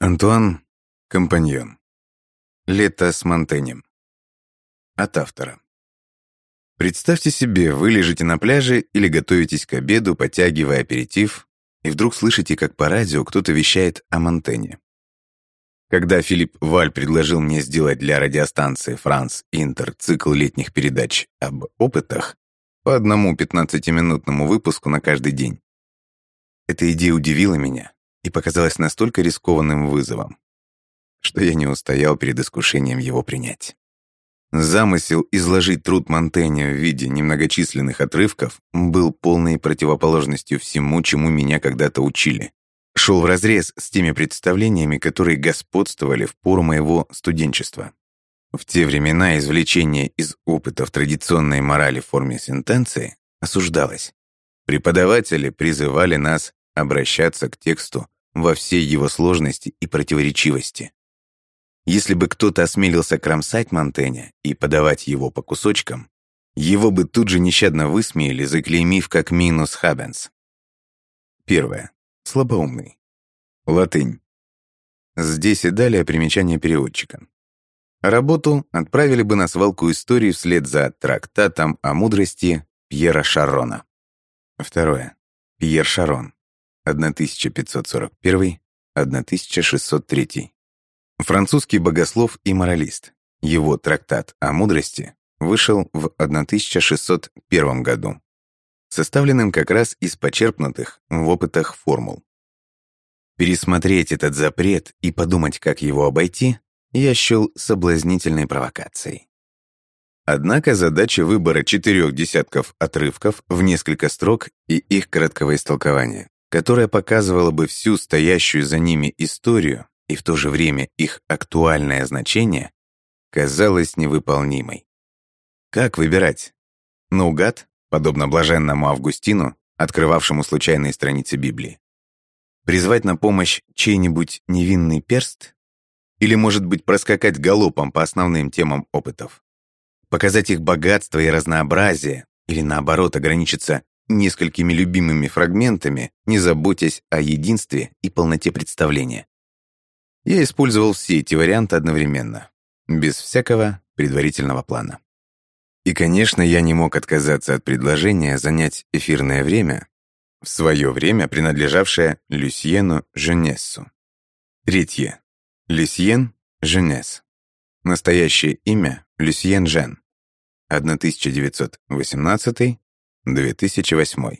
Антуан Компаньон. Лето с Монтенем. От автора. Представьте себе, вы лежите на пляже или готовитесь к обеду, потягивая аперитив, и вдруг слышите, как по радио кто-то вещает о Монтене. Когда Филипп Валь предложил мне сделать для радиостанции «Франс Интер» цикл летних передач об опытах по одному 15-минутному выпуску на каждый день, эта идея удивила меня и показалась настолько рискованным вызовом, что я не устоял перед искушением его принять. Замысел изложить труд Монтэня в виде немногочисленных отрывков был полной противоположностью всему, чему меня когда-то учили. Шел вразрез с теми представлениями, которые господствовали в пору моего студенчества. В те времена извлечение из опытов традиционной морали в форме сентенции осуждалось. Преподаватели призывали нас обращаться к тексту во всей его сложности и противоречивости. Если бы кто-то осмелился кромсать Монтэня и подавать его по кусочкам, его бы тут же нещадно высмеяли, заклеймив как минус хабенс. Первое. Слабоумный. Латынь. Здесь и далее примечание переводчика. Работу отправили бы на свалку истории вслед за трактатом о мудрости Пьера Шарона. Второе. Пьер Шарон. 1541-1603. Французский богослов и моралист. Его трактат о мудрости вышел в 1601 году, составленным как раз из почерпнутых в опытах формул. Пересмотреть этот запрет и подумать, как его обойти, я счел соблазнительной провокацией. Однако задача выбора четырех десятков отрывков в несколько строк и их краткого истолкования которая показывала бы всю стоящую за ними историю и в то же время их актуальное значение, казалась невыполнимой. Как выбирать? Наугад, подобно блаженному Августину, открывавшему случайные страницы Библии? Призвать на помощь чей-нибудь невинный перст? Или, может быть, проскакать галопом по основным темам опытов? Показать их богатство и разнообразие? Или, наоборот, ограничиться несколькими любимыми фрагментами, не заботясь о единстве и полноте представления. Я использовал все эти варианты одновременно, без всякого предварительного плана. И, конечно, я не мог отказаться от предложения занять эфирное время, в свое время принадлежавшее Люсьену Женессу. Третье. Люсьен Женес. Настоящее имя Люсьен Жен. 1918 2008.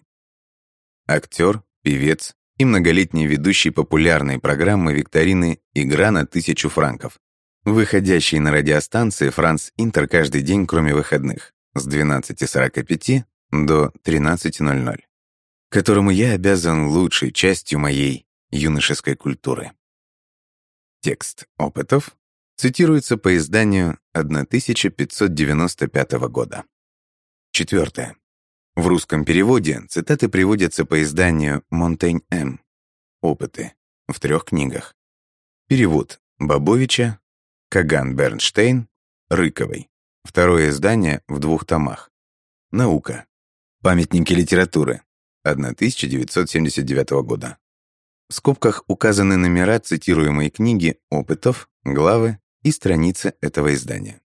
Актер, певец и многолетний ведущий популярной программы викторины «Игра на тысячу франков», выходящий на радиостанции «Франц Интер» каждый день, кроме выходных, с 12.45 до 13.00, которому я обязан лучшей частью моей юношеской культуры. Текст опытов цитируется по изданию 1595 года. Четвертое. В русском переводе цитаты приводятся по изданию «Монтень М. Опыты» в трех книгах. Перевод Бабовича, Каган Бернштейн, Рыковой. Второе издание в двух томах. Наука. Памятники литературы. 1979 года. В скобках указаны номера цитируемой книги, опытов, главы и страницы этого издания.